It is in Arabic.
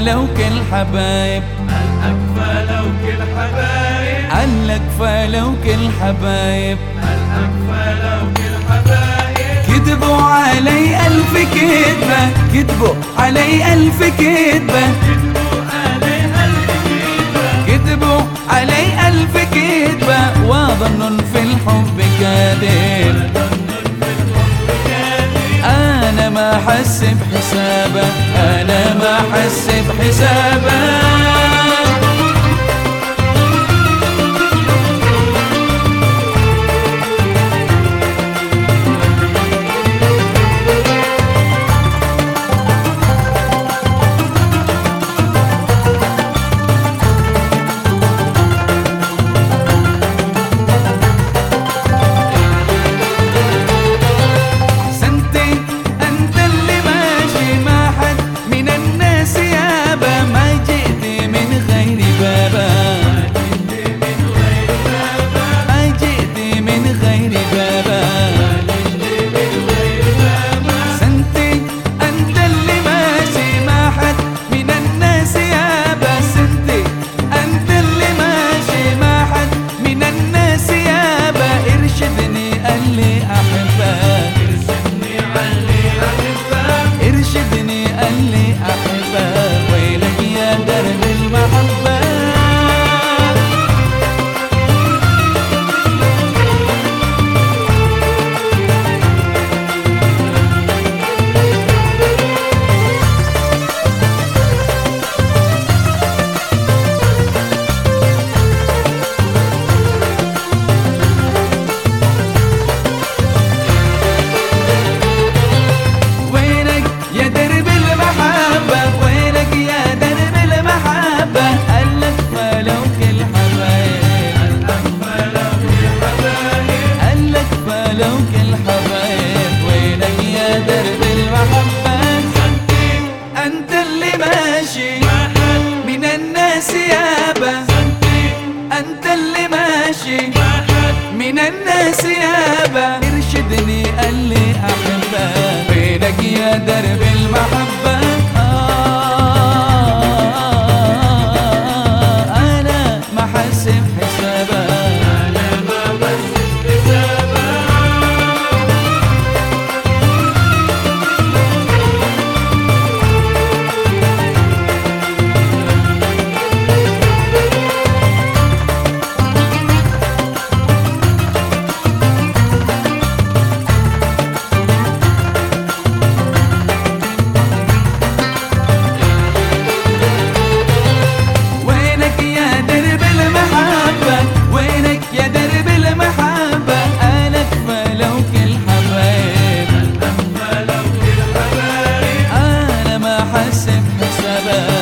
لو كل حبايب. الأكفى لو كل حبايب. الأكفى لو كل حبايب. الأكفى لو كل حبايب. كذبوا علي ألف كذبة كذبوا علي ألف كذبة كتبوا عليها الكتيبة كذبوا علي ألف كذبة وظن في الحب كاذب. ما حس بحسابه أنا ما حس بحسابه. وينك يا درب المحبة. أنت اللي ماشي من من الناس يابا ارشدني قال لي love.